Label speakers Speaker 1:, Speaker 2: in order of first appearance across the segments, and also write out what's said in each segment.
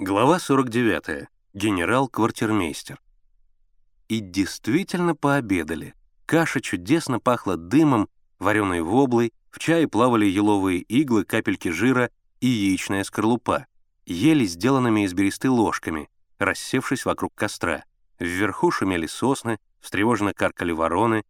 Speaker 1: Глава 49. Генерал-квартирмейстер. И действительно пообедали. Каша чудесно пахла дымом, вареной воблой, в чае плавали еловые иглы, капельки жира и яичная скорлупа. Ели сделанными из бересты ложками, рассевшись вокруг костра. Вверху шумели сосны, встревоженно каркали вороны.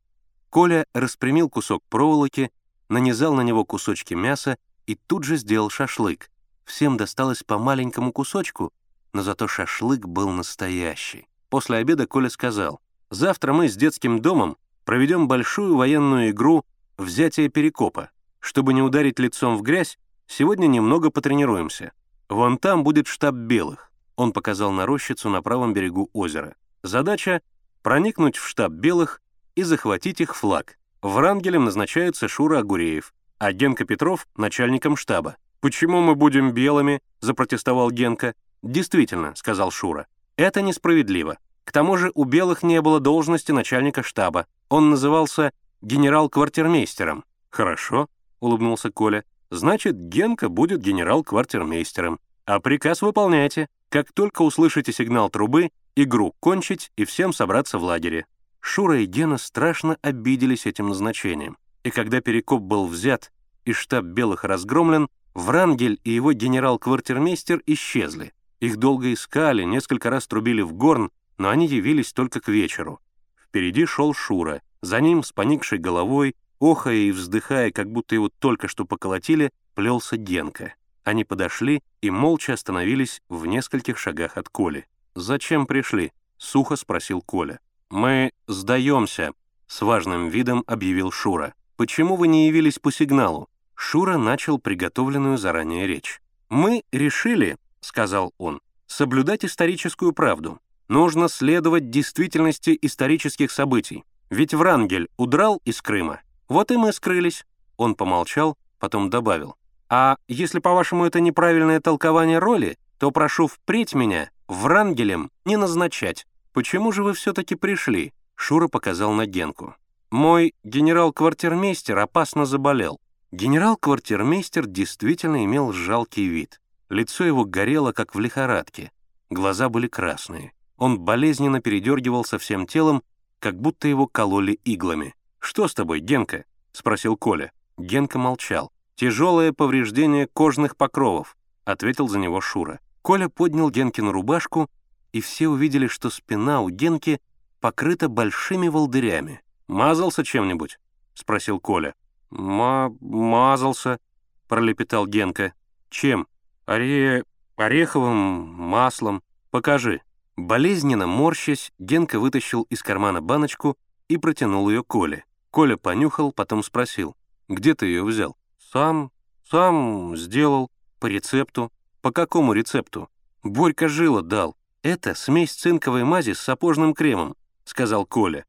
Speaker 1: Коля распрямил кусок проволоки, нанизал на него кусочки мяса и тут же сделал шашлык. Всем досталось по маленькому кусочку, но зато шашлык был настоящий. После обеда Коля сказал, «Завтра мы с детским домом проведем большую военную игру «Взятие Перекопа». Чтобы не ударить лицом в грязь, сегодня немного потренируемся. Вон там будет штаб белых. Он показал на рощицу на правом берегу озера. Задача — проникнуть в штаб белых и захватить их флаг. Врангелем назначается Шура Агуреев, а Генка Петров — начальником штаба. «Почему мы будем белыми?» — запротестовал Генка. «Действительно», — сказал Шура, — «это несправедливо. К тому же у белых не было должности начальника штаба. Он назывался генерал-квартирмейстером». «Хорошо», — улыбнулся Коля. «Значит, Генка будет генерал-квартирмейстером. А приказ выполняйте. Как только услышите сигнал трубы, игру кончить и всем собраться в лагере». Шура и Гена страшно обиделись этим назначением. И когда Перекоп был взят и штаб белых разгромлен, Врангель и его генерал-квартирмейстер исчезли. Их долго искали, несколько раз трубили в горн, но они явились только к вечеру. Впереди шел Шура, за ним, с поникшей головой, охая и вздыхая, как будто его только что поколотили, плелся Генка. Они подошли и молча остановились в нескольких шагах от Коли. «Зачем пришли?» — сухо спросил Коля. «Мы сдаемся», — с важным видом объявил Шура. «Почему вы не явились по сигналу?» Шура начал приготовленную заранее речь. «Мы решили», — сказал он, — «соблюдать историческую правду. Нужно следовать действительности исторических событий. Ведь Врангель удрал из Крыма. Вот и мы скрылись». Он помолчал, потом добавил. «А если, по-вашему, это неправильное толкование роли, то прошу впредь меня Врангелем не назначать. Почему же вы все-таки пришли?» Шура показал на Генку. «Мой генерал-квартирмейстер опасно заболел. Генерал-квартирмейстер действительно имел жалкий вид. Лицо его горело, как в лихорадке. Глаза были красные. Он болезненно передергивался всем телом, как будто его кололи иглами. «Что с тобой, Генка?» — спросил Коля. Генка молчал. «Тяжелое повреждение кожных покровов», — ответил за него Шура. Коля поднял Генкину рубашку, и все увидели, что спина у Генки покрыта большими волдырями. «Мазался чем-нибудь?» — спросил Коля. «Ма... мазался», — пролепетал Генка. «Чем? Оре... ореховым маслом. Покажи». Болезненно морщась, Генка вытащил из кармана баночку и протянул ее Коле. Коля понюхал, потом спросил, «Где ты ее взял?» «Сам... сам сделал. По рецепту». «По какому рецепту?» «Борька Жила дал. Это смесь цинковой мази с сапожным кремом», — сказал Коля.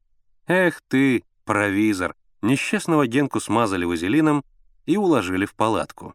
Speaker 1: «Эх ты, провизор!» Несчастного Генку смазали вазелином и уложили в палатку.